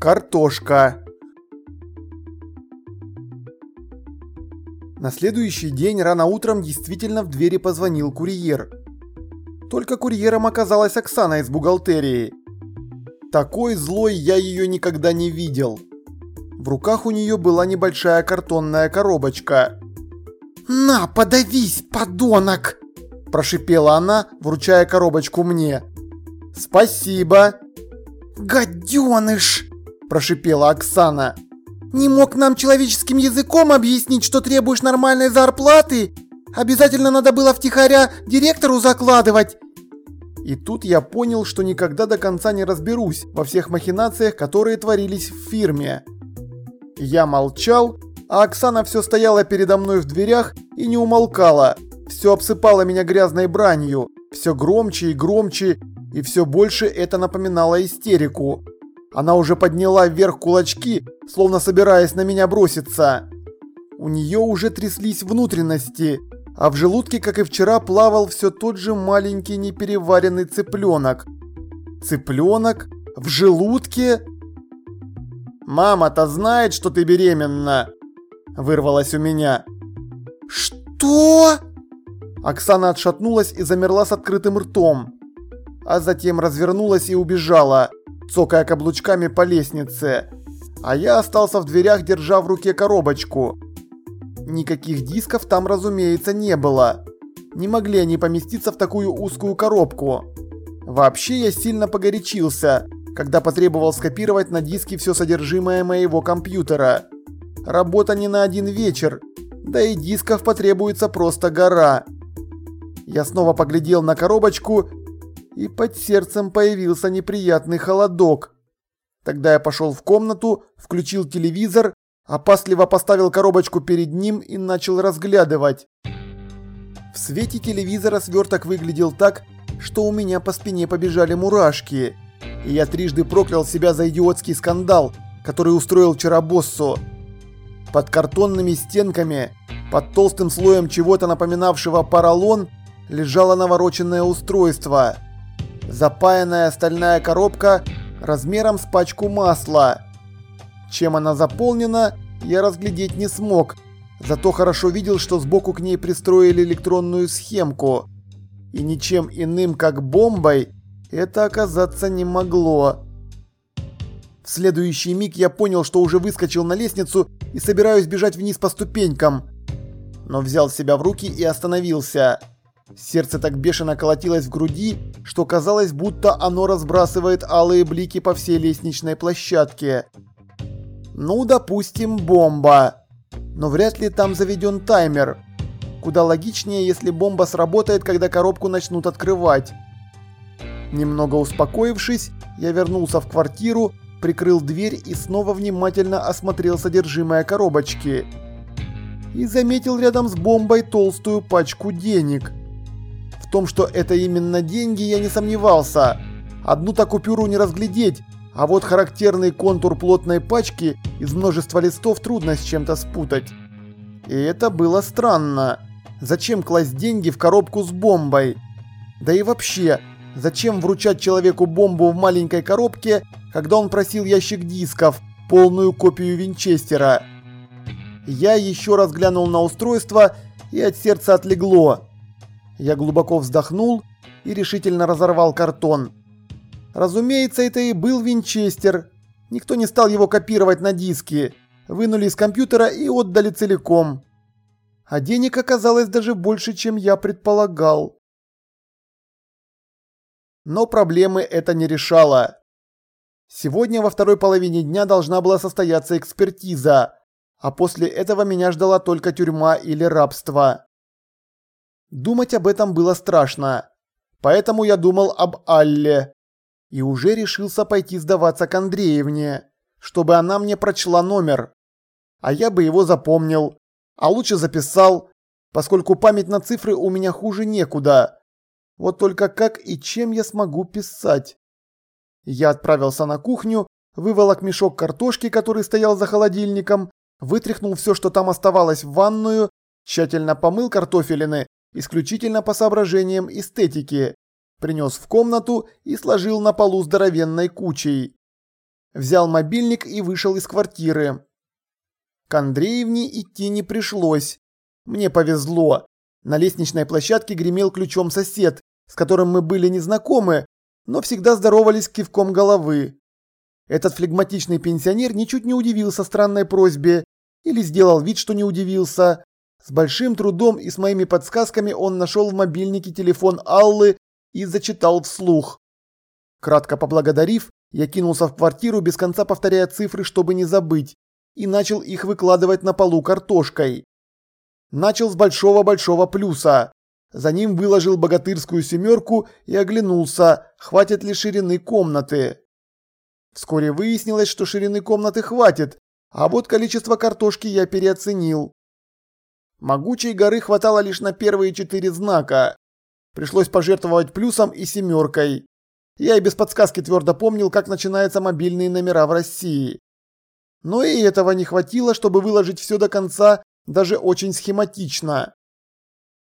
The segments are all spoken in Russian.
Картошка. На следующий день рано утром действительно в двери позвонил курьер. Только курьером оказалась Оксана из бухгалтерии. Такой злой я ее никогда не видел. В руках у нее была небольшая картонная коробочка. «На, подавись, подонок!» – прошипела она, вручая коробочку мне. «Спасибо!» «Гаденыш!» – прошипела Оксана. «Не мог нам человеческим языком объяснить, что требуешь нормальной зарплаты? Обязательно надо было втихаря директору закладывать!» И тут я понял, что никогда до конца не разберусь во всех махинациях, которые творились в фирме. Я молчал, а Оксана все стояла передо мной в дверях и не умолкала. Все обсыпала меня грязной бранью, все громче и громче, и все больше это напоминало истерику. Она уже подняла вверх кулачки, словно собираясь на меня броситься. У нее уже тряслись внутренности, а в желудке, как и вчера, плавал все тот же маленький непереваренный цыпленок. Цыпленок? В желудке? «Мама-то знает, что ты беременна!» Вырвалось у меня. «Что?» Оксана отшатнулась и замерла с открытым ртом, а затем развернулась и убежала, цокая каблучками по лестнице. А я остался в дверях, держа в руке коробочку. Никаких дисков там, разумеется, не было. Не могли они поместиться в такую узкую коробку. Вообще я сильно погорячился, когда потребовал скопировать на диске все содержимое моего компьютера. Работа не на один вечер, да и дисков потребуется просто гора. Я снова поглядел на коробочку, и под сердцем появился неприятный холодок. Тогда я пошел в комнату, включил телевизор, опасливо поставил коробочку перед ним и начал разглядывать. В свете телевизора сверток выглядел так, что у меня по спине побежали мурашки. И я трижды проклял себя за идиотский скандал, который устроил вчера боссу. Под картонными стенками, под толстым слоем чего-то напоминавшего поролон, лежало навороченное устройство. Запаянная стальная коробка размером с пачку масла. Чем она заполнена, я разглядеть не смог, зато хорошо видел, что сбоку к ней пристроили электронную схемку. И ничем иным, как бомбой, это оказаться не могло. В следующий миг я понял, что уже выскочил на лестницу и собираюсь бежать вниз по ступенькам. Но взял себя в руки и остановился. Сердце так бешено колотилось в груди, что казалось, будто оно разбрасывает алые блики по всей лестничной площадке. Ну, допустим, бомба. Но вряд ли там заведен таймер. Куда логичнее, если бомба сработает, когда коробку начнут открывать. Немного успокоившись, я вернулся в квартиру, прикрыл дверь и снова внимательно осмотрел содержимое коробочки. И заметил рядом с бомбой толстую пачку денег. В том, что это именно деньги, я не сомневался. Одну-то купюру не разглядеть, а вот характерный контур плотной пачки из множества листов трудно с чем-то спутать. И это было странно. Зачем класть деньги в коробку с бомбой? Да и вообще, зачем вручать человеку бомбу в маленькой коробке, когда он просил ящик дисков, полную копию Винчестера? Я еще раз глянул на устройство и от сердца отлегло. Я глубоко вздохнул и решительно разорвал картон. Разумеется, это и был Винчестер. Никто не стал его копировать на диски. Вынули из компьютера и отдали целиком. А денег оказалось даже больше, чем я предполагал. Но проблемы это не решало. Сегодня во второй половине дня должна была состояться экспертиза, а после этого меня ждала только тюрьма или рабство. Думать об этом было страшно, поэтому я думал об Алле и уже решился пойти сдаваться к Андреевне, чтобы она мне прочла номер. А я бы его запомнил, а лучше записал, поскольку память на цифры у меня хуже некуда. Вот только как и чем я смогу писать? Я отправился на кухню, выволок мешок картошки, который стоял за холодильником, вытряхнул все, что там оставалось в ванную, тщательно помыл картофелины, исключительно по соображениям эстетики, принес в комнату и сложил на полу здоровенной кучей. взял мобильник и вышел из квартиры. К Андреевне идти не пришлось. Мне повезло. На лестничной площадке гремел ключом сосед, с которым мы были незнакомы, но всегда здоровались кивком головы. Этот флегматичный пенсионер ничуть не удивился странной просьбе или сделал вид, что не удивился. С большим трудом и с моими подсказками он нашел в мобильнике телефон Аллы и зачитал вслух. Кратко поблагодарив, я кинулся в квартиру, без конца повторяя цифры, чтобы не забыть, и начал их выкладывать на полу картошкой. Начал с большого-большого плюса. За ним выложил богатырскую семерку и оглянулся, хватит ли ширины комнаты. Вскоре выяснилось, что ширины комнаты хватит, а вот количество картошки я переоценил. Могучей горы хватало лишь на первые четыре знака. Пришлось пожертвовать плюсом и семеркой. Я и без подсказки твердо помнил, как начинаются мобильные номера в России. Но и этого не хватило, чтобы выложить все до конца, даже очень схематично.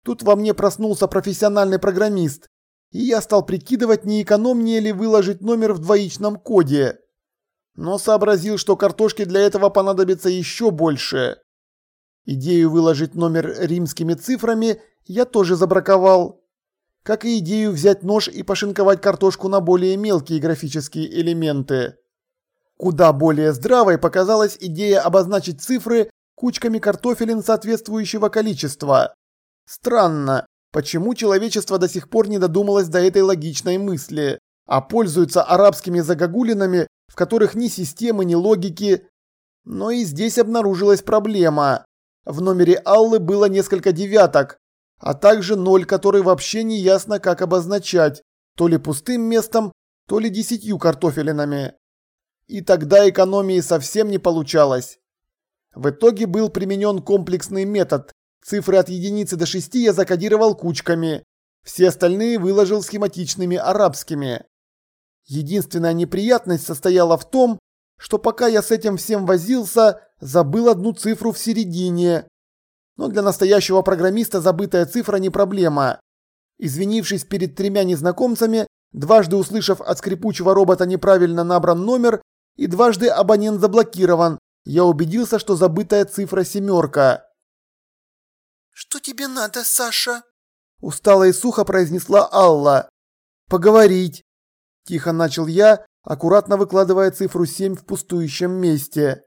Тут во мне проснулся профессиональный программист, и я стал прикидывать, не экономнее ли выложить номер в двоичном коде. Но сообразил, что картошки для этого понадобится еще больше. Идею выложить номер римскими цифрами я тоже забраковал как и идею взять нож и пошинковать картошку на более мелкие графические элементы. Куда более здравой показалась идея обозначить цифры кучками картофелин соответствующего количества. Странно, почему человечество до сих пор не додумалось до этой логичной мысли, а пользуется арабскими загогулинами, в которых ни системы, ни логики. Но и здесь обнаружилась проблема. В номере Аллы было несколько девяток, а также ноль, который вообще не ясно как обозначать, то ли пустым местом, то ли десятью картофелинами. И тогда экономии совсем не получалось. В итоге был применен комплексный метод. Цифры от единицы до шести я закодировал кучками, все остальные выложил схематичными арабскими. Единственная неприятность состояла в том, что пока я с этим всем возился, забыл одну цифру в середине, но для настоящего программиста забытая цифра не проблема. Извинившись перед тремя незнакомцами, дважды услышав от скрипучего робота неправильно набран номер и дважды абонент заблокирован, я убедился, что забытая цифра семерка. «Что тебе надо, Саша?» Устало и сухо произнесла Алла. «Поговорить!» Тихо начал я, аккуратно выкладывая цифру 7 в пустующем месте.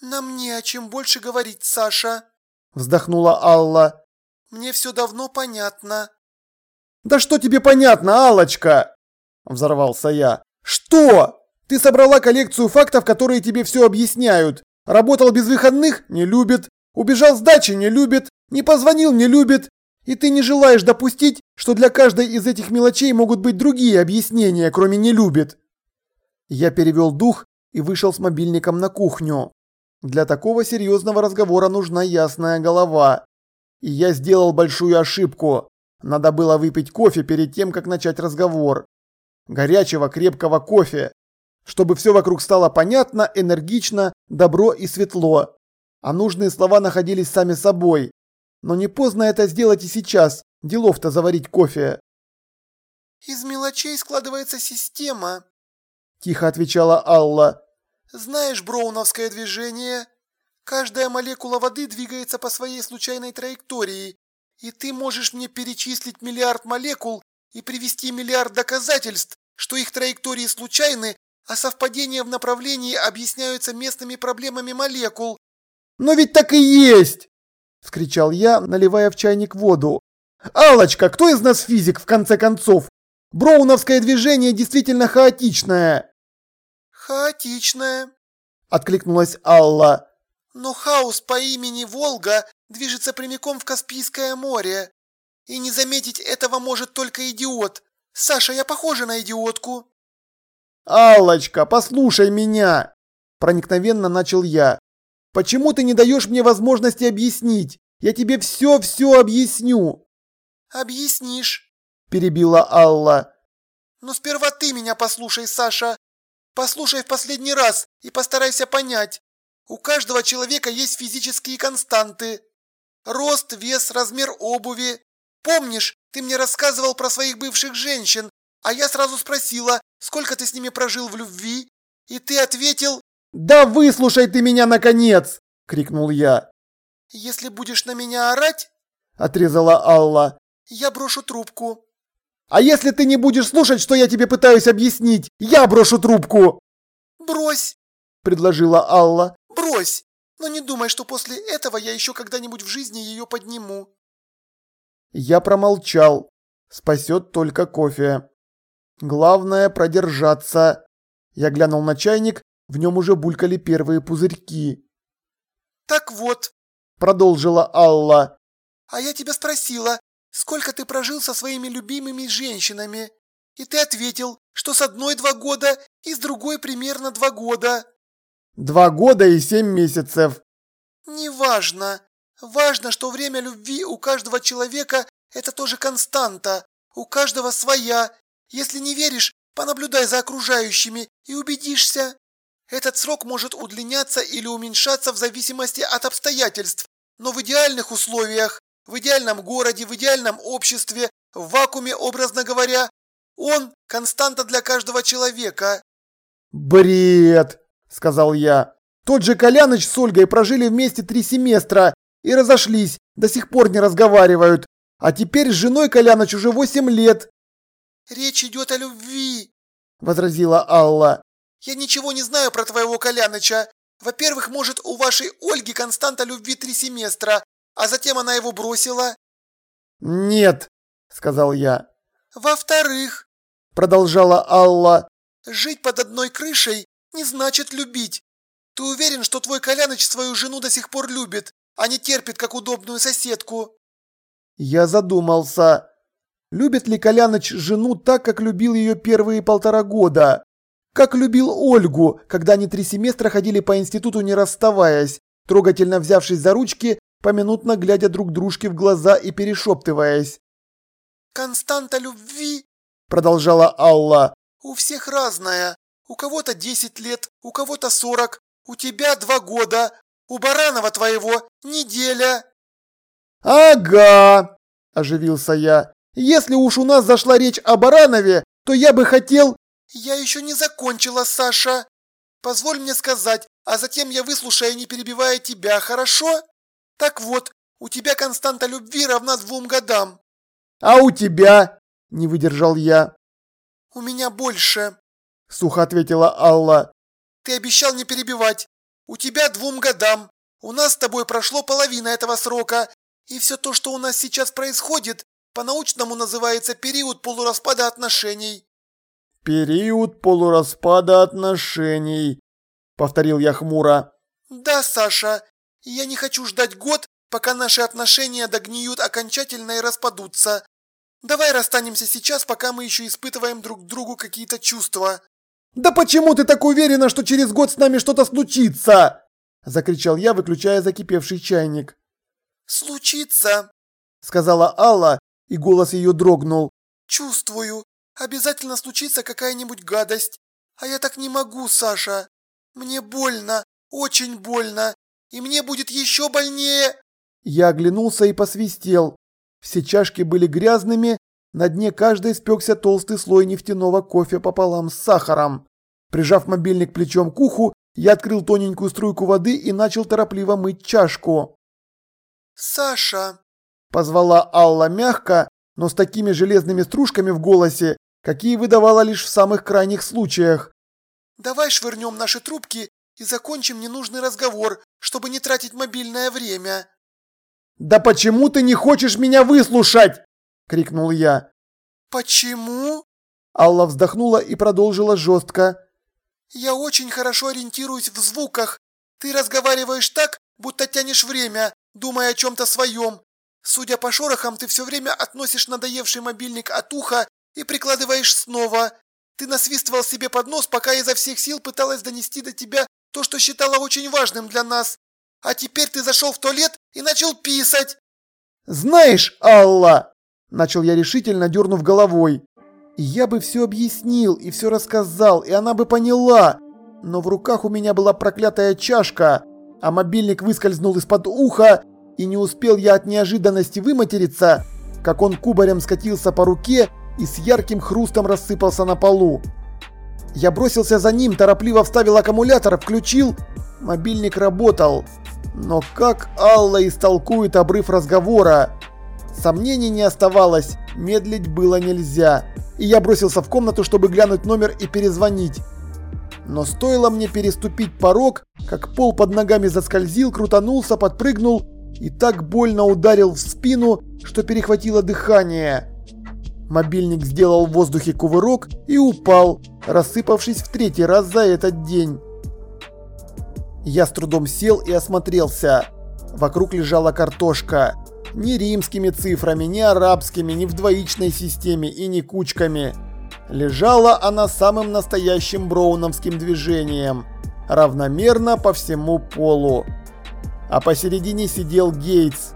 «Нам не о чем больше говорить, Саша!» вздохнула Алла. Мне все давно понятно. Да что тебе понятно, Аллочка? Взорвался я. Что? Ты собрала коллекцию фактов, которые тебе все объясняют. Работал без выходных? Не любит. Убежал с дачи? Не любит. Не позвонил? Не любит. И ты не желаешь допустить, что для каждой из этих мелочей могут быть другие объяснения, кроме «не любит». Я перевел дух и вышел с мобильником на кухню. Для такого серьезного разговора нужна ясная голова. И я сделал большую ошибку. Надо было выпить кофе перед тем, как начать разговор. Горячего, крепкого кофе. Чтобы все вокруг стало понятно, энергично, добро и светло. А нужные слова находились сами собой. Но не поздно это сделать и сейчас. Делов-то заварить кофе. «Из мелочей складывается система», – тихо отвечала Алла. Знаешь броуновское движение? Каждая молекула воды двигается по своей случайной траектории, и ты можешь мне перечислить миллиард молекул и привести миллиард доказательств, что их траектории случайны, а совпадения в направлении объясняются местными проблемами молекул. Но ведь так и есть, вскричал я, наливая в чайник воду. Алочка, кто из нас физик в конце концов? Броуновское движение действительно хаотичное. «Хаотичная», — откликнулась Алла. «Но хаос по имени Волга движется прямиком в Каспийское море. И не заметить этого может только идиот. Саша, я похожа на идиотку?» «Аллочка, послушай меня!» – проникновенно начал я. «Почему ты не даешь мне возможности объяснить? Я тебе все-все объясню!» «Объяснишь», – перебила Алла. «Но сперва ты меня послушай, Саша. Послушай в последний раз и постарайся понять. У каждого человека есть физические константы. Рост, вес, размер обуви. Помнишь, ты мне рассказывал про своих бывших женщин, а я сразу спросила, сколько ты с ними прожил в любви? И ты ответил «Да выслушай ты меня, наконец!» – крикнул я. «Если будешь на меня орать, – отрезала Алла, – я брошу трубку». «А если ты не будешь слушать, что я тебе пытаюсь объяснить, я брошу трубку!» «Брось!» – предложила Алла. «Брось! Но не думай, что после этого я еще когда-нибудь в жизни ее подниму». Я промолчал. Спасет только кофе. Главное продержаться. Я глянул на чайник, в нем уже булькали первые пузырьки. «Так вот», — продолжила Алла. «А я тебя спросила, сколько ты прожил со своими любимыми женщинами? И ты ответил, что с одной два года и с другой примерно два года». «Два года и семь месяцев». «Неважно. Важно, что время любви у каждого человека – это тоже константа, у каждого своя. Если не веришь, понаблюдай за окружающими и убедишься. Этот срок может удлиняться или уменьшаться в зависимости от обстоятельств, но в идеальных условиях, в идеальном городе, в идеальном обществе, в вакууме, образно говоря, он – константа для каждого человека. «Бред!» – сказал я. «Тот же Коляныч с Ольгой прожили вместе три семестра, и разошлись, до сих пор не разговаривают. А теперь с женой Коляныч уже восемь лет. Речь идет о любви, возразила Алла. Я ничего не знаю про твоего Коляныча. Во-первых, может, у вашей Ольги константа любви три семестра, а затем она его бросила? Нет, сказал я. Во-вторых, продолжала Алла, жить под одной крышей не значит любить. Ты уверен, что твой Коляныч свою жену до сих пор любит? а не терпит как удобную соседку. Я задумался. Любит ли Коляныч жену так, как любил ее первые полтора года? Как любил Ольгу, когда они три семестра ходили по институту не расставаясь, трогательно взявшись за ручки, поминутно глядя друг дружке в глаза и перешептываясь. «Константа любви», — продолжала Алла, — «у всех разная. У кого-то десять лет, у кого-то сорок, у тебя два года, у Баранова твоего неделя. Ага, оживился я. Если уж у нас зашла речь о Баранове, то я бы хотел... Я еще не закончила, Саша. Позволь мне сказать, а затем я выслушаю, не перебивая тебя, хорошо? Так вот, у тебя константа любви равна двум годам. А у тебя? Не выдержал я. У меня больше. Сухо ответила Алла. Ты обещал не перебивать. У тебя двум годам. У нас с тобой прошло половина этого срока. И все то, что у нас сейчас происходит, по-научному называется период полураспада отношений. Период полураспада отношений, повторил я хмуро. Да, Саша. Я не хочу ждать год, пока наши отношения догниют окончательно и распадутся. Давай расстанемся сейчас, пока мы еще испытываем друг другу какие-то чувства. «Да почему ты так уверена, что через год с нами что-то случится?» – закричал я, выключая закипевший чайник. «Случится», – сказала Алла, и голос ее дрогнул. «Чувствую. Обязательно случится какая-нибудь гадость. А я так не могу, Саша. Мне больно, очень больно, и мне будет еще больнее». Я оглянулся и посвистел. Все чашки были грязными, на дне каждой спекся толстый слой нефтяного кофе пополам с сахаром. Прижав мобильник плечом к уху, я открыл тоненькую струйку воды и начал торопливо мыть чашку. «Саша!» – позвала Алла мягко, но с такими железными стружками в голосе, какие выдавала лишь в самых крайних случаях. «Давай швырнем наши трубки и закончим ненужный разговор, чтобы не тратить мобильное время». «Да почему ты не хочешь меня выслушать?» – крикнул я. «Почему?» Алла вздохнула и продолжила жестко. «Я очень хорошо ориентируюсь в звуках. Ты разговариваешь так, будто тянешь время, думая о чем-то своем. Судя по шорохам, ты все время относишь надоевший мобильник от уха и прикладываешь снова. Ты насвистывал себе под нос, пока изо всех сил пыталась донести до тебя то, что считала очень важным для нас. А теперь ты зашел в туалет и начал писать. Знаешь, Алла, Начал я решительно, дернув головой. Я бы все объяснил и все рассказал, и она бы поняла. Но в руках у меня была проклятая чашка, а мобильник выскользнул из-под уха, и не успел я от неожиданности выматериться, как он кубарем скатился по руке и с ярким хрустом рассыпался на полу. Я бросился за ним, торопливо вставил аккумулятор, включил. Мобильник работал. Но как Алла истолкует обрыв разговора? Сомнений не оставалось, медлить было нельзя. И я бросился в комнату, чтобы глянуть номер и перезвонить. Но стоило мне переступить порог, как пол под ногами заскользил, крутанулся, подпрыгнул и так больно ударил в спину, что перехватило дыхание. Мобильник сделал в воздухе кувырок и упал, рассыпавшись в третий раз за этот день. Я с трудом сел и осмотрелся. Вокруг лежала картошка. Ни римскими цифрами, ни арабскими, ни в двоичной системе и ни кучками. Лежала она самым настоящим броуновским движением, равномерно по всему полу. А посередине сидел Гейтс,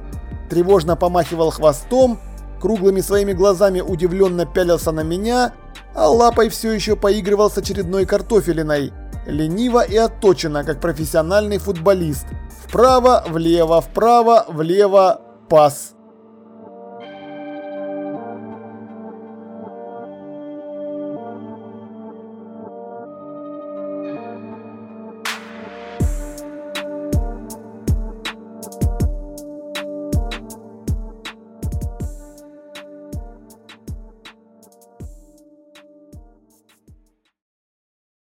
тревожно помахивал хвостом, круглыми своими глазами удивленно пялился на меня, а лапой все еще поигрывал с очередной картофелиной, лениво и отточенно, как профессиональный футболист. Вправо, влево, вправо, влево, пас.